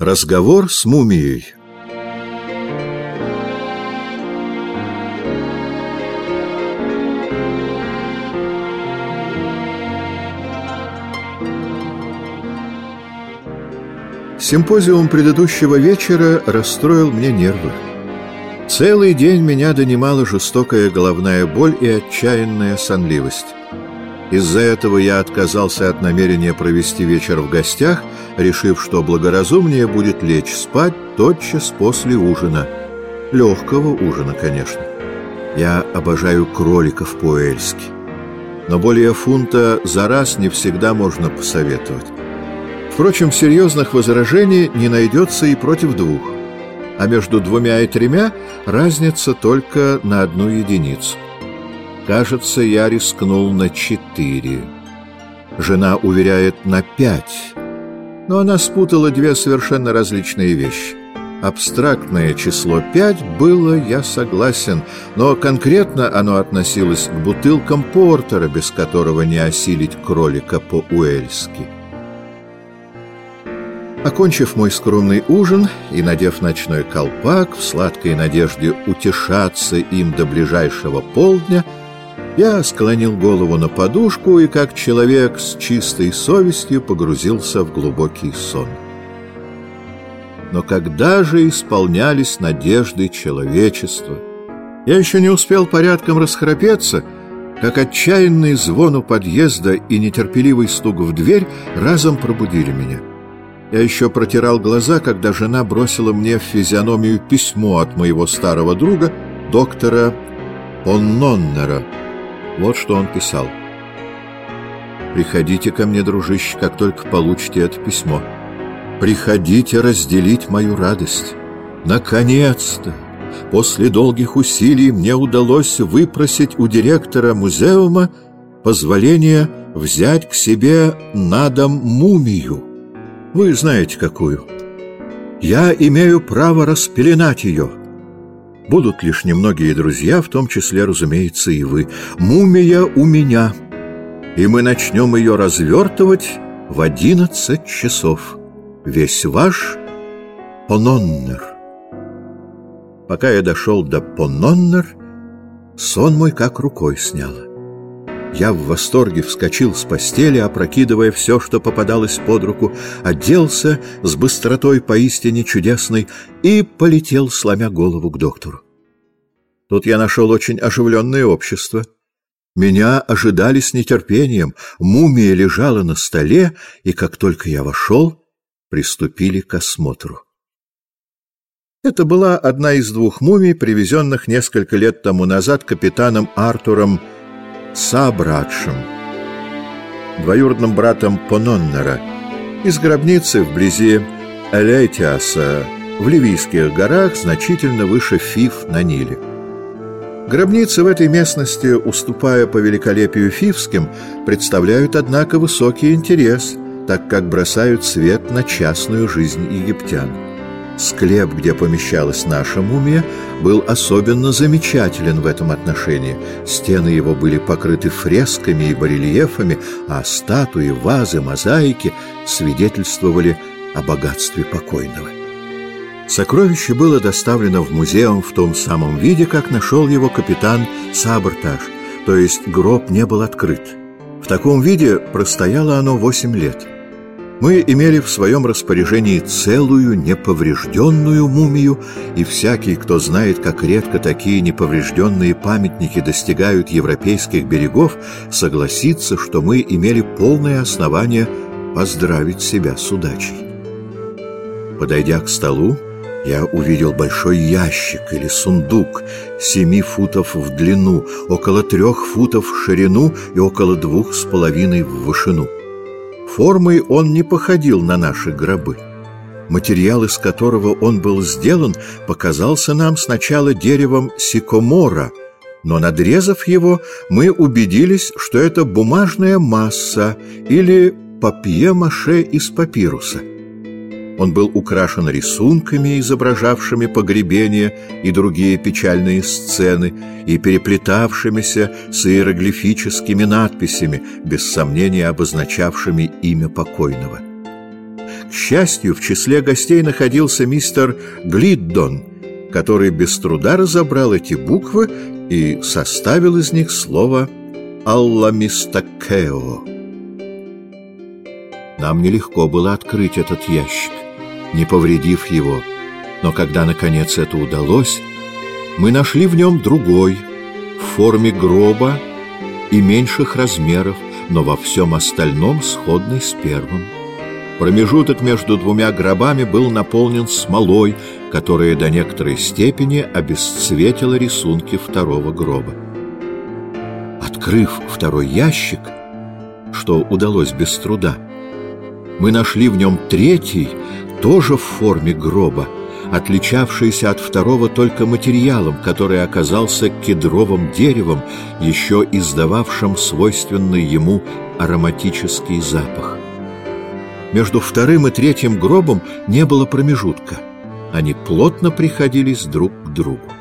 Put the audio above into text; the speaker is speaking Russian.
Разговор с мумией Симпозиум предыдущего вечера расстроил мне нервы. Целый день меня донимала жестокая головная боль и отчаянная сонливость. Из-за этого я отказался от намерения провести вечер в гостях, решив, что благоразумнее будет лечь спать тотчас после ужина. Легкого ужина, конечно. Я обожаю кроликов по-эльски. Но более фунта за раз не всегда можно посоветовать. Впрочем, серьезных возражений не найдется и против двух. А между двумя и тремя разница только на одну единицу. Кажется, я рискнул на четыре. Жена уверяет на пять. Но она спутала две совершенно различные вещи. Абстрактное число пять было, я согласен, но конкретно оно относилось к бутылкам портера, без которого не осилить кролика по-уэльски. Окончив мой скромный ужин и надев ночной колпак в сладкой надежде утешаться им до ближайшего полдня, я склонил голову на подушку и, как человек с чистой совестью, погрузился в глубокий сон. Но когда же исполнялись надежды человечества? Я еще не успел порядком расхрапеться, как отчаянный звон у подъезда и нетерпеливый стук в дверь разом пробудили меня. Я еще протирал глаза, когда жена бросила мне в физиономию письмо от моего старого друга, доктора Онноннера. Вот что он писал. «Приходите ко мне, дружище, как только получите это письмо. Приходите разделить мою радость. Наконец-то, после долгих усилий, мне удалось выпросить у директора музеума позволение взять к себе на дом мумию. Вы знаете, какую. Я имею право распеленать ее». Будут лишь немногие друзья, в том числе, разумеется, и вы. Мумия у меня, и мы начнем ее развертывать в одиннадцать часов. Весь ваш Пононнер. Пока я дошел до Пононнер, сон мой как рукой сняло. Я в восторге вскочил с постели, опрокидывая все, что попадалось под руку, оделся с быстротой поистине чудесной и полетел, сломя голову к доктору. Тут я нашел очень оживленное общество. Меня ожидали с нетерпением, мумия лежала на столе, и как только я вошел, приступили к осмотру. Это была одна из двух мумий, привезенных несколько лет тому назад капитаном Артуром Сабрадшем, двоюродным братом Пононнера, из гробницы вблизи Элейтиаса в Ливийских горах, значительно выше Фиф на Ниле. Гробницы в этой местности, уступая по великолепию фивским, представляют, однако, высокий интерес, так как бросают свет на частную жизнь египтян. Склеп, где помещалась наша мумия, был особенно замечателен в этом отношении. Стены его были покрыты фресками и барельефами, а статуи, вазы, мозаики свидетельствовали о богатстве покойного. Сокровище было доставлено в музеум в том самом виде, как нашел его капитан Сабртаж, то есть гроб не был открыт. В таком виде простояло оно восемь лет. Мы имели в своем распоряжении целую неповрежденную мумию, и всякий, кто знает, как редко такие неповрежденные памятники достигают европейских берегов, согласится, что мы имели полное основание поздравить себя с удачей. Подойдя к столу, я увидел большой ящик или сундук семи футов в длину, около трех футов в ширину и около двух с половиной в вышину. Формой он не походил на наши гробы. Материал, из которого он был сделан, показался нам сначала деревом сикомора, но, надрезав его, мы убедились, что это бумажная масса или папье-маше из папируса. Он был украшен рисунками, изображавшими погребение и другие печальные сцены, и переплетавшимися с иероглифическими надписями, без сомнения обозначавшими имя покойного. К счастью, в числе гостей находился мистер Глиддон, который без труда разобрал эти буквы и составил из них слово «Алламистакео». Нам нелегко было открыть этот ящик, не повредив его, но когда, наконец, это удалось, мы нашли в нем другой, в форме гроба и меньших размеров, но во всем остальном сходный с первым. Промежуток между двумя гробами был наполнен смолой, которая до некоторой степени обесцветила рисунки второго гроба. Открыв второй ящик, что удалось без труда, мы нашли в нем третий, тоже в форме гроба, отличавшийся от второго только материалом, который оказался кедровым деревом, еще издававшим свойственный ему ароматический запах. Между вторым и третьим гробом не было промежутка. Они плотно приходились друг к другу.